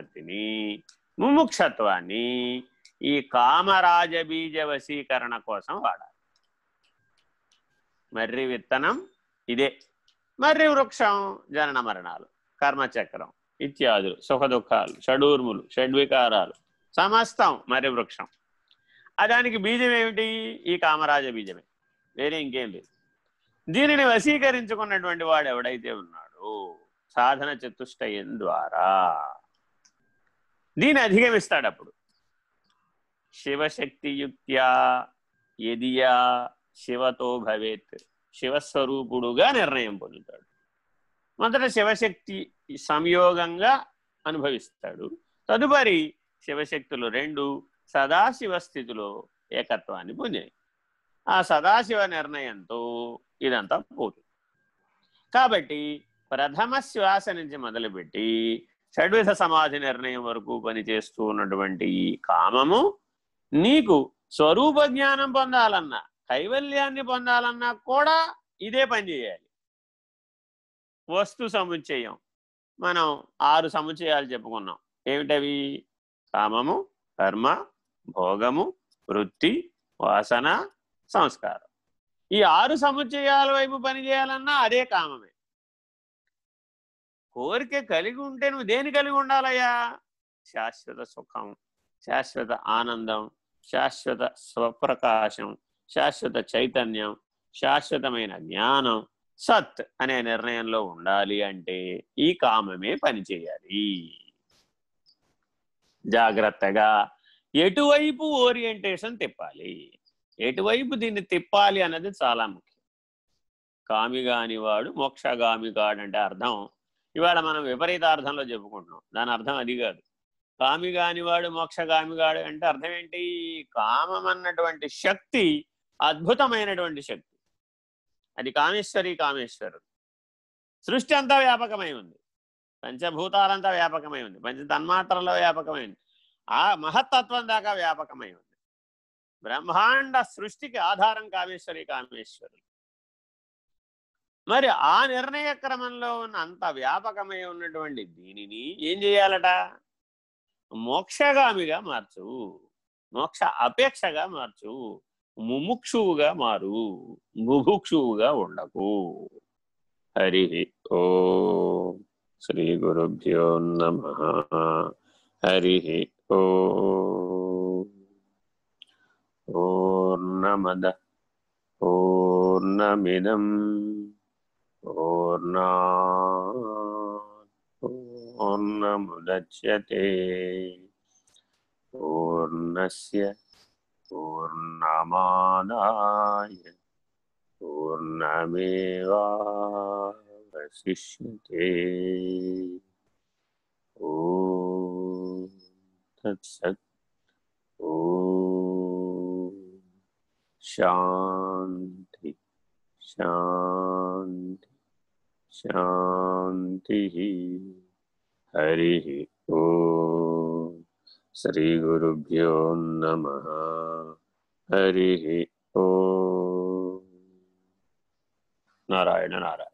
సంపత్తిని ముముక్షత్వాన్ని ఈ కామరాజబీజ వశీకరణ కోసం వాడాలి. మర్రి విత్తనం ఇదే. మర్రి వృక్షం జనన మరణాలు కర్మచక్రం ఇత్యాదులు సుఖ దుఃఖాలు షడూర్ములు షడ్వికారాలు సమస్తం మర్రి వృక్షం. దానికి బీజం ఏమిటి? ఈ కామరాజ బీజమే. వేరే ఇంకేం లేదు. దీనిని వశీకరించుకున్నటువంటి వాడు ఎవడైతే ఉన్నాడో సాధన చతుష్టయం ద్వారా దీన్ని అధిగమిస్తాడు అప్పుడు. శివశక్తియుక్త్యా ఎదియా శివతో భవేత్ శివస్వరూపుడుగా నిర్ణయం పొందుతాడు. మొదట శివశక్తి సంయోగంగా అనుభవిస్తాడు. తదుపరి శివశక్తులు రెండు సదాశివ స్థితిలో ఏకత్వాన్ని పొందినాయి ఆ సదాశివ నిర్ణయంతో ఇదంతా పోతుంది. కాబట్టి ప్రథమ శ్వాస నుంచి మొదలుపెట్టి షడ్విధ సమాధి నిర్ణయం వరకు పనిచేస్తూ ఉన్నటువంటి ఈ కామము నీకు స్వరూప జ్ఞానం పొందాలన్నా కైవల్యాన్ని పొందాలన్నా కూడా ఇదే పని చేయాలి. వస్తు సముచ్చయం. మనం ఆరు సముచ్చయాలు చెప్పుకున్నాం. ఏమిటవి? కామము కర్మ భోగము వృత్తి వాసన సంస్కారం. ఈ ఆరు సముచ్చయాల వైపు పనిచేయాలన్నా అదే కామమే. కోరిక కలిగి ఉంటే నువ్వు దేని కలిగి ఉండాలయ్యా? శాశ్వత సుఖం శాశ్వత ఆనందం శాశ్వత స్వప్రకాశం శాశ్వత చైతన్యం శాశ్వతమైన జ్ఞానం సత్ అనే నిర్ణయంలో ఉండాలి అంటే ఈ కామమే పనిచేయాలి జాగ్రత్తగా ఎటువైపు ఓరియంటేషన్ తిప్పాలి? ఎటువైపు దీన్ని తిప్పాలి అన్నది చాలా ముఖ్యం. కామిగాని వాడు మోక్షగామి కాడంటే అర్థం ఇవాళ మనం విపరీత అర్థంలో చెప్పుకుంటున్నాం. దాని అర్థం అది కాదు. కామిగాని వాడు మోక్షగామిగాడు అంటే అర్థం ఏంటి? కామం అన్నటువంటి శక్తి అద్భుతమైనటువంటి శక్తి. అది కామేశ్వరి కామేశ్వరుడు. సృష్టి అంతా వ్యాపకమై ఉంది. పంచభూతాలంతా వ్యాపకమై ఉంది. పంచ తన్మాత్రలో వ్యాపకమై ఉంది. ఆ మహత్తత్వం దాకా వ్యాపకమై ఉంది. బ్రహ్మాండ సృష్టికి ఆధారం కామేశ్వరి కామేశ్వరుడు. మరి ఆ నిర్ణయ క్రమంలో ఉన్న అంత వ్యాపకమై ఉన్నటువంటి దీనిని ఏం చేయాలట? మోక్షగామిగా మార్చు. మోక్ష అపేక్షగా మార్చు. ముముక్షువుగా మారు. ముభుక్షువుగా ఉండకు. హరి ఓ శ్రీ గురుభ్యో నమ. హరి ఓ ఓర్ణమద ఓర్ణమిదం पूर्णामुदच्यते पूर्णस्य पूर्णमादाय पूर्णमेवावशिष्यते ॐ तत्सत् ॐ शान्ति। శాంతి శాంతి శాంతి హరి ఓ శ్రీగురుభ్యో నమ హరి ఓ నారాయణ నారాయణ